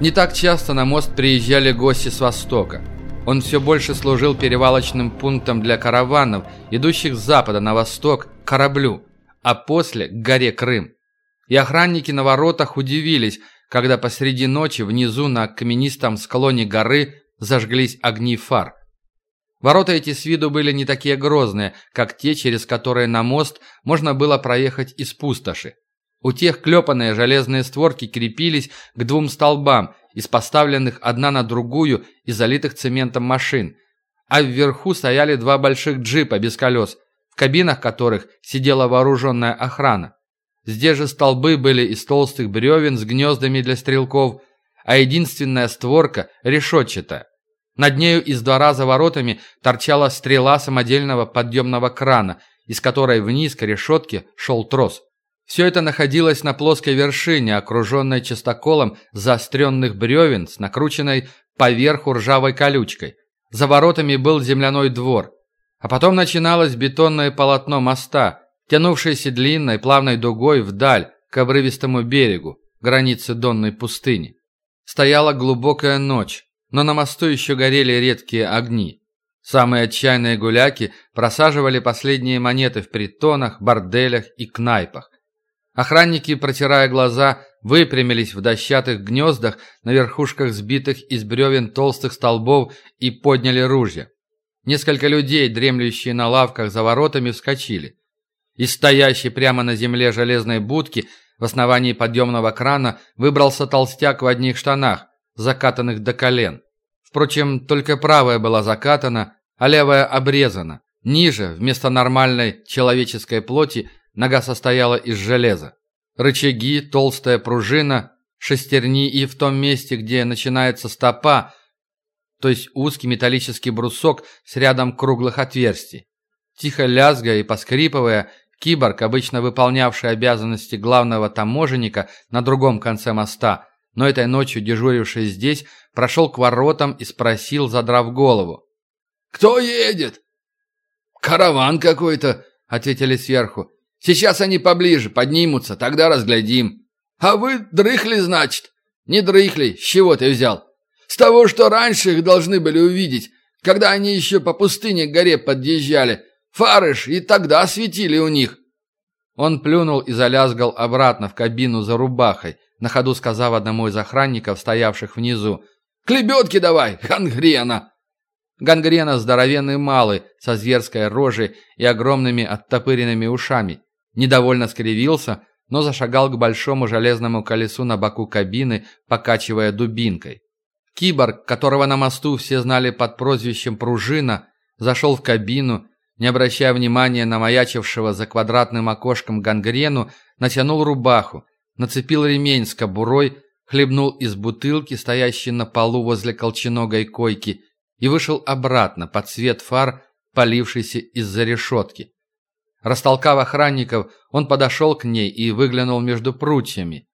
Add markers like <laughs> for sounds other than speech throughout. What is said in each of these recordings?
Не так часто на мост приезжали гости с востока. Он все больше служил перевалочным пунктом для караванов, идущих с запада на восток, к кораблю, а после – к горе Крым. И охранники на воротах удивились, когда посреди ночи внизу на каменистом склоне горы зажглись огни фар. Ворота эти с виду были не такие грозные, как те, через которые на мост можно было проехать из пустоши. У тех клепанные железные створки крепились к двум столбам, из поставленных одна на другую и залитых цементом машин, а вверху стояли два больших джипа без колес, в кабинах которых сидела вооруженная охрана. Здесь же столбы были из толстых бревен с гнездами для стрелков, а единственная створка решетчатая. Над нею из двора за воротами торчала стрела самодельного подъемного крана, из которой вниз к решетке шел трос. Все это находилось на плоской вершине, окруженной частоколом заостренных бревен с накрученной поверху ржавой колючкой. За воротами был земляной двор. А потом начиналось бетонное полотно моста, тянувшееся длинной плавной дугой вдаль, к обрывистому берегу, границе Донной пустыни. Стояла глубокая ночь, но на мосту еще горели редкие огни. Самые отчаянные гуляки просаживали последние монеты в притонах, борделях и кнайпах. Охранники, протирая глаза, выпрямились в дощатых гнездах на верхушках сбитых из бревен толстых столбов и подняли ружья. Несколько людей, дремлющие на лавках за воротами, вскочили. Из стоящей прямо на земле железной будки в основании подъемного крана выбрался толстяк в одних штанах, закатанных до колен. Впрочем, только правая была закатана, а левая обрезана. Ниже, вместо нормальной человеческой плоти, Нога состояла из железа. Рычаги, толстая пружина, шестерни и в том месте, где начинается стопа, то есть узкий металлический брусок с рядом круглых отверстий. Тихо лязгая и поскрипывая, киборг, обычно выполнявший обязанности главного таможенника на другом конце моста, но этой ночью дежуривший здесь, прошел к воротам и спросил, задрав голову. «Кто едет?» «Караван какой-то», — ответили сверху. Сейчас они поближе поднимутся, тогда разглядим. А вы дрыхли, значит? Не дрыхли, с чего ты взял? С того, что раньше их должны были увидеть, когда они еще по пустыне к горе подъезжали. Фары ж и тогда светили у них. Он плюнул и залязгал обратно в кабину за рубахой, на ходу сказав одному из охранников, стоявших внизу. «К лебедке давай, гангрена!» Гангрена здоровенный малый, со зверской рожей и огромными оттопыренными ушами. Недовольно скривился, но зашагал к большому железному колесу на боку кабины, покачивая дубинкой. Киборг, которого на мосту все знали под прозвищем «Пружина», зашел в кабину, не обращая внимания на маячившего за квадратным окошком гангрену, натянул рубаху, нацепил ремень с кобурой, хлебнул из бутылки, стоящей на полу возле колченогой койки, и вышел обратно под свет фар, полившийся из-за решетки. Растолкав охранников, он подошел к ней и выглянул между прутьями.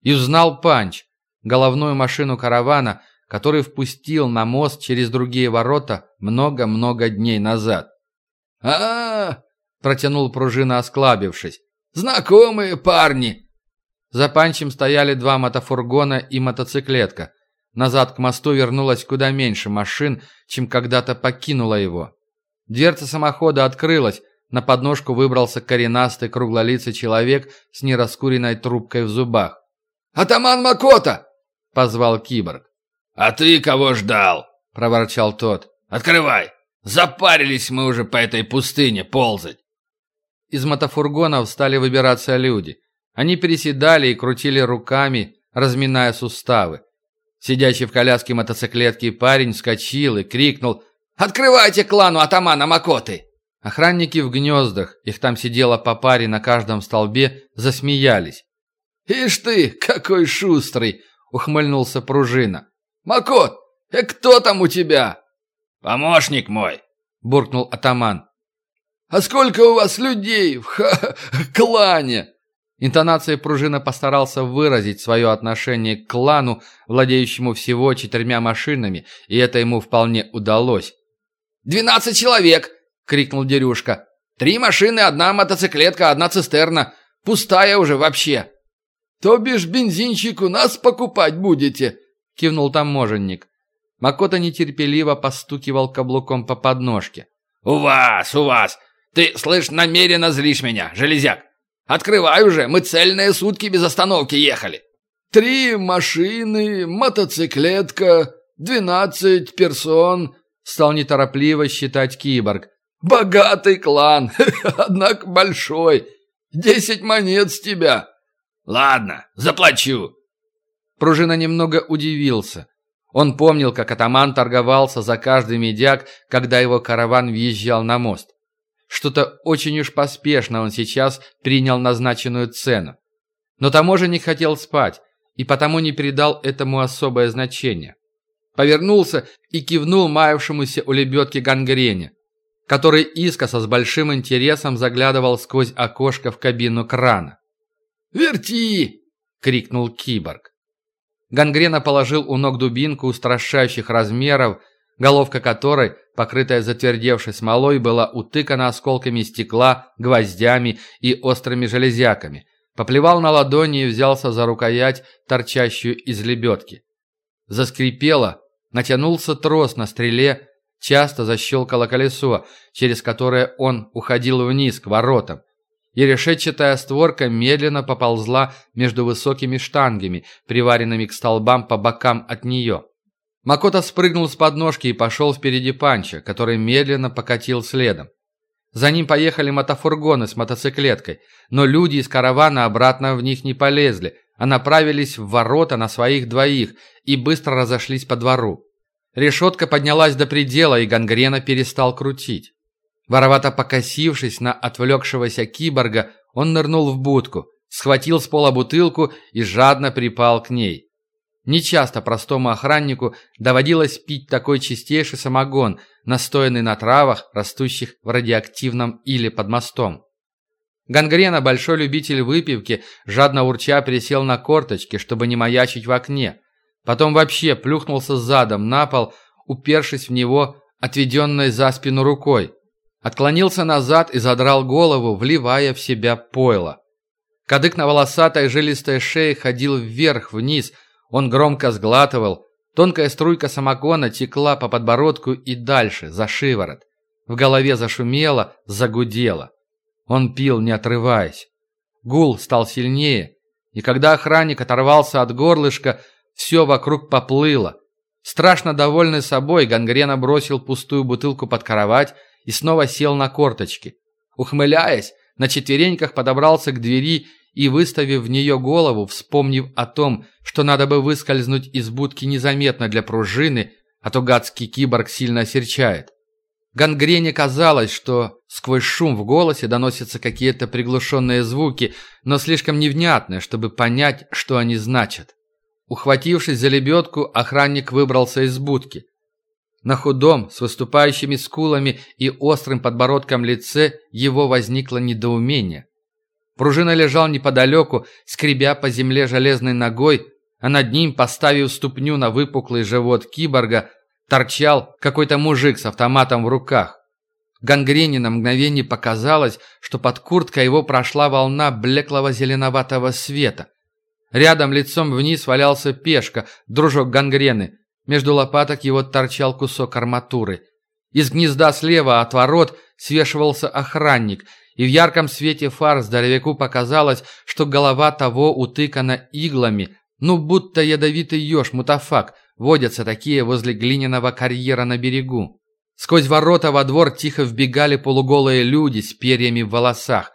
И узнал Панч, головную машину каравана, который впустил на мост через другие ворота много-много дней назад. а, -а, -а протянул пружина, осклабившись. «Знакомые парни!» За Панчем стояли два мотофургона и мотоциклетка. Назад к мосту вернулось куда меньше машин, чем когда-то покинула его. Дверца самохода открылась, на подножку выбрался коренастый круглолицый человек с нераскуренной трубкой в зубах. «Атаман Макота!» — позвал киборг. «А ты кого ждал?» — проворчал тот. «Открывай! Запарились мы уже по этой пустыне ползать!» Из мотофургонов стали выбираться люди. Они переседали и крутили руками, разминая суставы. Сидящий в коляске мотоциклетки парень вскочил и крикнул «Открывайте клану атамана Макоты!» Охранники в гнездах, их там сидело по паре на каждом столбе, засмеялись. «Ишь ты, какой шустрый!» — ухмыльнулся пружина. «Макот, э кто там у тебя?» «Помощник мой!» — буркнул атаман. «А сколько у вас людей в ха клане?» Интонацией пружина постарался выразить свое отношение к клану, владеющему всего четырьмя машинами, и это ему вполне удалось. «Двенадцать человек!» — крикнул Дерюшка. «Три машины, одна мотоциклетка, одна цистерна. Пустая уже вообще!» «То бишь бензинчик у нас покупать будете?» – кивнул таможенник. Макота нетерпеливо постукивал каблуком по подножке. «У вас, у вас! Ты, слышь, намеренно злишь меня, железяк! Открывай уже, мы цельные сутки без остановки ехали!» «Три машины, мотоциклетка, двенадцать персон», — стал неторопливо считать киборг. «Богатый клан, <laughs> однако большой. Десять монет с тебя». «Ладно, заплачу». Пружина немного удивился. Он помнил, как атаман торговался за каждый медяк, когда его караван въезжал на мост. Что-то очень уж поспешно он сейчас принял назначенную цену. Но таможенник хотел спать, и потому не придал этому особое значение. Повернулся и кивнул маявшемуся у лебедки гангрене, который искоса с большим интересом заглядывал сквозь окошко в кабину крана. «Верти!» — крикнул киборг. Гангрена положил у ног дубинку устрашающих размеров, головка которой, покрытая затвердевшей смолой, была утыкана осколками стекла, гвоздями и острыми железяками. Поплевал на ладони и взялся за рукоять, торчащую из лебедки. Заскрипело, натянулся трос на стреле, часто защелкало колесо, через которое он уходил вниз к воротам и решетчатая створка медленно поползла между высокими штангами, приваренными к столбам по бокам от нее. Макота спрыгнул с подножки и пошел впереди Панча, который медленно покатил следом. За ним поехали мотофургоны с мотоциклеткой, но люди из каравана обратно в них не полезли, а направились в ворота на своих двоих и быстро разошлись по двору. Решетка поднялась до предела, и гангрена перестал крутить. Воровато покосившись на отвлекшегося киборга, он нырнул в будку, схватил с пола бутылку и жадно припал к ней. Нечасто простому охраннику доводилось пить такой чистейший самогон, настоянный на травах, растущих в радиоактивном или под мостом. Гангрена, большой любитель выпивки, жадно урча присел на корточки, чтобы не маячить в окне. Потом вообще плюхнулся задом на пол, упершись в него, отведенной за спину рукой. Отклонился назад и задрал голову, вливая в себя пойло. Кадык на волосатой жилистой шее ходил вверх-вниз, он громко сглатывал, тонкая струйка самогона текла по подбородку и дальше, за шиворот. В голове зашумело, загудело. Он пил, не отрываясь. Гул стал сильнее, и когда охранник оторвался от горлышка, все вокруг поплыло. Страшно довольный собой, Гангрена бросил пустую бутылку под кровать и снова сел на корточки. Ухмыляясь, на четвереньках подобрался к двери и, выставив в нее голову, вспомнив о том, что надо бы выскользнуть из будки незаметно для пружины, а то гадский киборг сильно осерчает. Гангрене казалось, что сквозь шум в голосе доносятся какие-то приглушенные звуки, но слишком невнятные, чтобы понять, что они значат. Ухватившись за лебедку, охранник выбрался из будки. На худом, с выступающими скулами и острым подбородком лице его возникло недоумение. Пружина лежал неподалеку, скребя по земле железной ногой, а над ним, поставив ступню на выпуклый живот киборга, торчал какой-то мужик с автоматом в руках. Гангрене на мгновение показалось, что под курткой его прошла волна блеклого зеленоватого света. Рядом лицом вниз валялся пешка, дружок гангрены. Между лопаток его торчал кусок арматуры. Из гнезда слева от ворот свешивался охранник, и в ярком свете фар здоровяку показалось, что голова того утыкана иглами, ну будто ядовитый еж мутафак, водятся такие возле глиняного карьера на берегу. Сквозь ворота во двор тихо вбегали полуголые люди с перьями в волосах.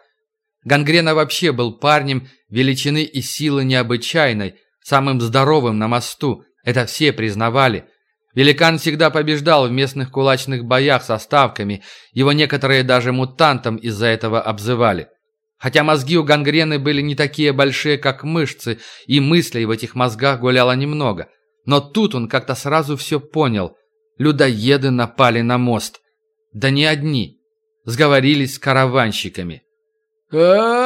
Гангрена вообще был парнем величины и силы необычайной, самым здоровым на мосту, это все признавали. Великан всегда побеждал в местных кулачных боях со ставками, его некоторые даже мутантом из-за этого обзывали. Хотя мозги у гангрены были не такие большие, как мышцы, и мыслей в этих мозгах гуляло немного. Но тут он как-то сразу все понял. Людоеды напали на мост. Да не одни. Сговорились с караванщиками. а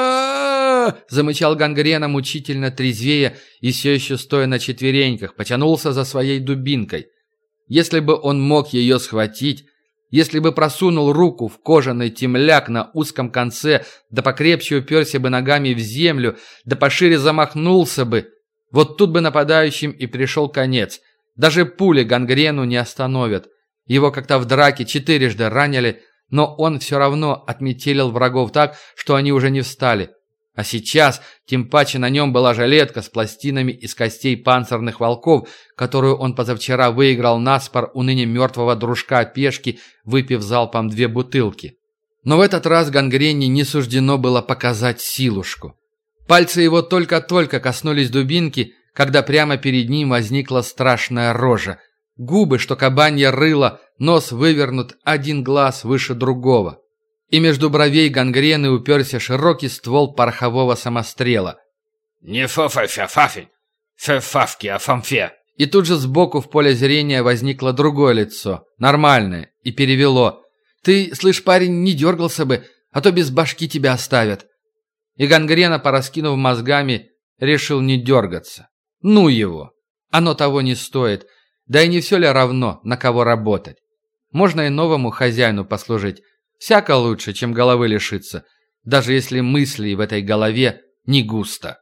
<laughs> замычал гангрена мучительно трезвея и все еще стоя на четвереньках, потянулся за своей дубинкой. Если бы он мог ее схватить, если бы просунул руку в кожаный темляк на узком конце, да покрепче уперся бы ногами в землю, да пошире замахнулся бы, Вот тут бы нападающим и пришел конец. Даже пули гангрену не остановят. Его как-то в драке четырежды ранили, но он все равно отметелил врагов так, что они уже не встали. А сейчас, тем паче на нем была жилетка с пластинами из костей панцирных волков, которую он позавчера выиграл наспор у ныне мертвого дружка пешки, выпив залпом две бутылки. Но в этот раз гангрене не суждено было показать силушку. Пальцы его только-только коснулись дубинки, когда прямо перед ним возникла страшная рожа. Губы, что кабанье рыло, нос вывернут, один глаз выше другого. И между бровей гангрены уперся широкий ствол порохового самострела. «Не фа-фа-фя-фафень, фе-фавки, а фамфе!» И тут же сбоку в поле зрения возникло другое лицо, нормальное, и перевело. «Ты, слышь, парень, не дергался бы, а то без башки тебя оставят». И гангрена, пораскинув мозгами, решил не дергаться. Ну его! Оно того не стоит. Да и не все ли равно, на кого работать? Можно и новому хозяину послужить. Всяко лучше, чем головы лишиться, даже если мыслей в этой голове не густо.